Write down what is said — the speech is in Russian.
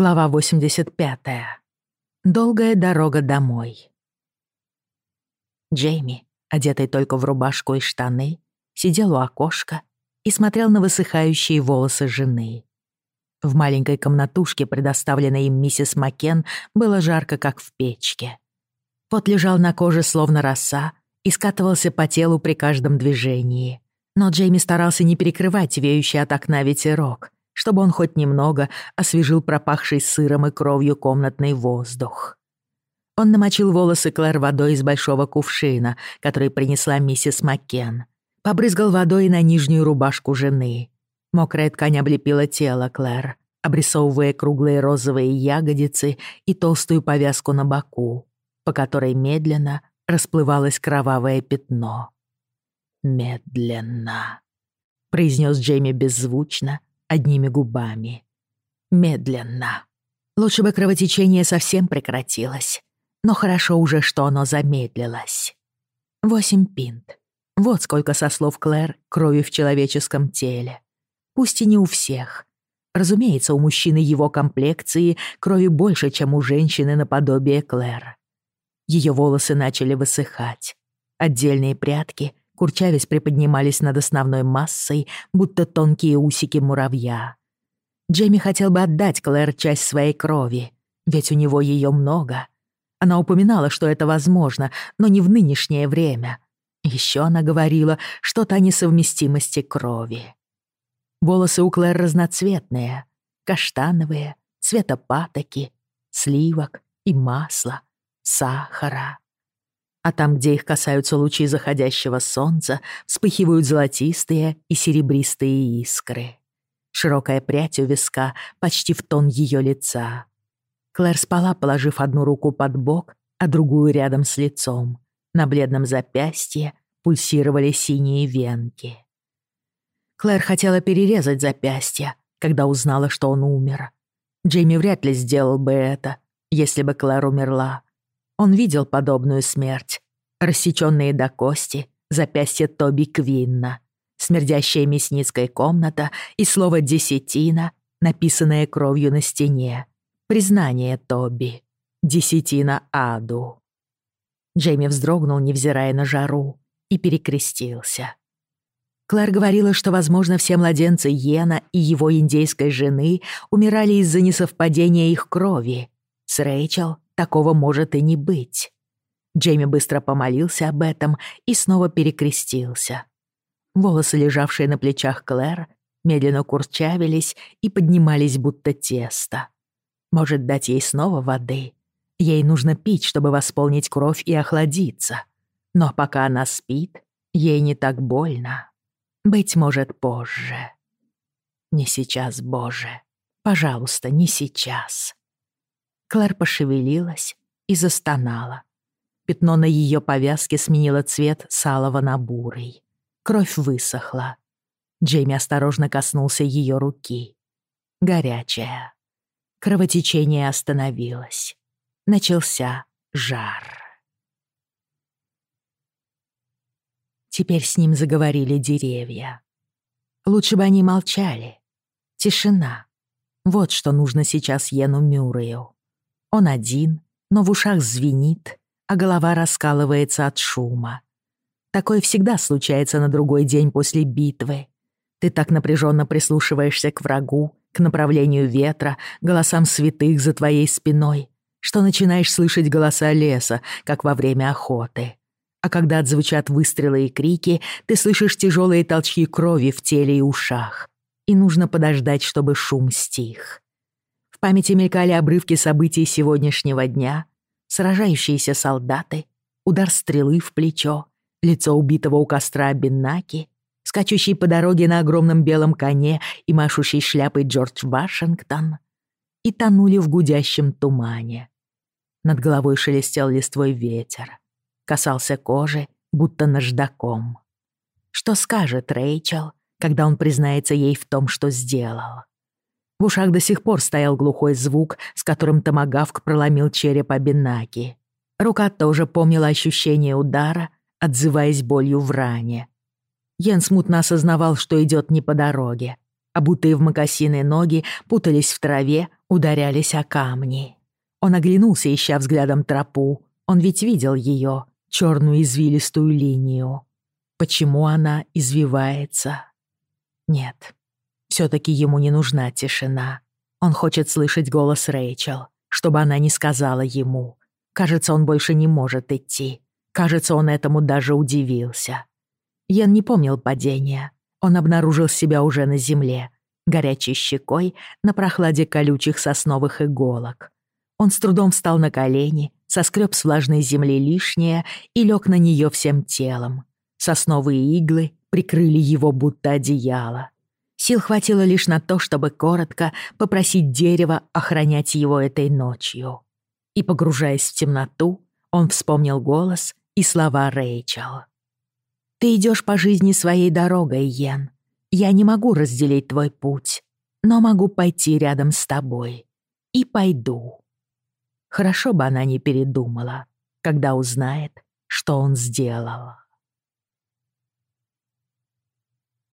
Глава 85. Долгая дорога домой. Джейми, одетый только в рубашку и штаны, сидел у окошка и смотрел на высыхающие волосы жены. В маленькой комнатушке, предоставленной им миссис Макен, было жарко, как в печке. Пот лежал на коже, словно роса, и скатывался по телу при каждом движении. Но Джейми старался не перекрывать веющий от окна ветерок — чтобы он хоть немного освежил пропахший сыром и кровью комнатный воздух. Он намочил волосы Клэр водой из большого кувшина, который принесла миссис Маккен. Побрызгал водой на нижнюю рубашку жены. Мокрая ткань облепила тело Клэр, обрисовывая круглые розовые ягодицы и толстую повязку на боку, по которой медленно расплывалось кровавое пятно. «Медленно», — произнес Джейми беззвучно, одними губами. Медленно. Лучше бы кровотечение совсем прекратилось. Но хорошо уже, что оно замедлилось. Восемь пинт. Вот сколько, со слов Клэр, крови в человеческом теле. Пусть и не у всех. Разумеется, у мужчины его комплекции крови больше, чем у женщины наподобие Клэр. Ее волосы начали высыхать. Отдельные прядки курчавясь приподнимались над основной массой, будто тонкие усики муравья. Джейми хотел бы отдать Клэр часть своей крови, ведь у него ее много. Она упоминала, что это возможно, но не в нынешнее время. Еще она говорила что-то о несовместимости крови. Волосы у Клэр разноцветные, каштановые, цвета патоки, сливок и масла, сахара а там, где их касаются лучи заходящего солнца, вспыхивают золотистые и серебристые искры. Широкая прядь у виска почти в тон ее лица. Клэр спала, положив одну руку под бок, а другую рядом с лицом. На бледном запястье пульсировали синие венки. Клэр хотела перерезать запястье, когда узнала, что он умер. Джейми вряд ли сделал бы это, если бы Клэр умерла, он видел подобную смерть. Рассечённые до кости, запястье Тоби Квинна, смердящая мясницкая комната и слово «десятина», написанное кровью на стене. Признание Тоби. Десятина аду. Джейми вздрогнул, невзирая на жару, и перекрестился. Клэр говорила, что, возможно, все младенцы Йена и его индейской жены умирали из-за несовпадения их крови. С Рэйчел такого может и не быть. Джейми быстро помолился об этом и снова перекрестился. Волосы, лежавшие на плечах Клэр, медленно курчавились и поднимались будто тесто. Может, дать ей снова воды? Ей нужно пить, чтобы восполнить кровь и охладиться. Но пока она спит, ей не так больно. Быть может, позже. Не сейчас, Боже. Пожалуйста, не сейчас. Клэр пошевелилась и застонала. Пятно на ее повязке сменило цвет салого на бурый. Кровь высохла. Джейми осторожно коснулся ее руки. Горячая. Кровотечение остановилось. Начался жар. Теперь с ним заговорили деревья. Лучше бы они молчали. Тишина. Вот что нужно сейчас Йену Мюррею. Он один, но в ушах звенит, а голова раскалывается от шума. Такое всегда случается на другой день после битвы. Ты так напряженно прислушиваешься к врагу, к направлению ветра, голосам святых за твоей спиной, что начинаешь слышать голоса леса, как во время охоты. А когда отзвучат выстрелы и крики, ты слышишь тяжелые толчки крови в теле и ушах. И нужно подождать, чтобы шум стих. В памяти мелькали обрывки событий сегодняшнего дня, сражающиеся солдаты, удар стрелы в плечо, лицо убитого у костра Беннаки, скачущий по дороге на огромном белом коне и машущий шляпой Джордж Вашингтон, и тонули в гудящем тумане. Над головой шелестел листвой ветер, касался кожи, будто наждаком. Что скажет Рэйчел, когда он признается ей в том, что сделал? В ушах до сих пор стоял глухой звук, с которым томагавк проломил череп Абинаки. Рука тоже помнила ощущение удара, отзываясь болью в ране. Йен смутно осознавал, что идет не по дороге. Обутые в мокасины ноги путались в траве, ударялись о камни. Он оглянулся, ища взглядом тропу. Он ведь видел ее, черную извилистую линию. Почему она извивается? Нет, все-таки ему не нужна тишина. Он хочет слышать голос Рэйчел, чтобы она не сказала ему. Кажется, он больше не может идти. Кажется, он этому даже удивился. Ян не помнил падения. Он обнаружил себя уже на земле, горячей щекой на прохладе колючих сосновых иголок. Он с трудом встал на колени, соскреб с влажной земли лишнее и лег на нее всем телом. Сосновые иглы прикрыли его будто одеяло. Сил хватило лишь на то, чтобы коротко попросить дерево охранять его этой ночью. И, погружаясь в темноту, он вспомнил голос и слова Рэйчел. «Ты идешь по жизни своей дорогой, Йен. Я не могу разделить твой путь, но могу пойти рядом с тобой. И пойду». Хорошо бы она не передумала, когда узнает, что он сделал.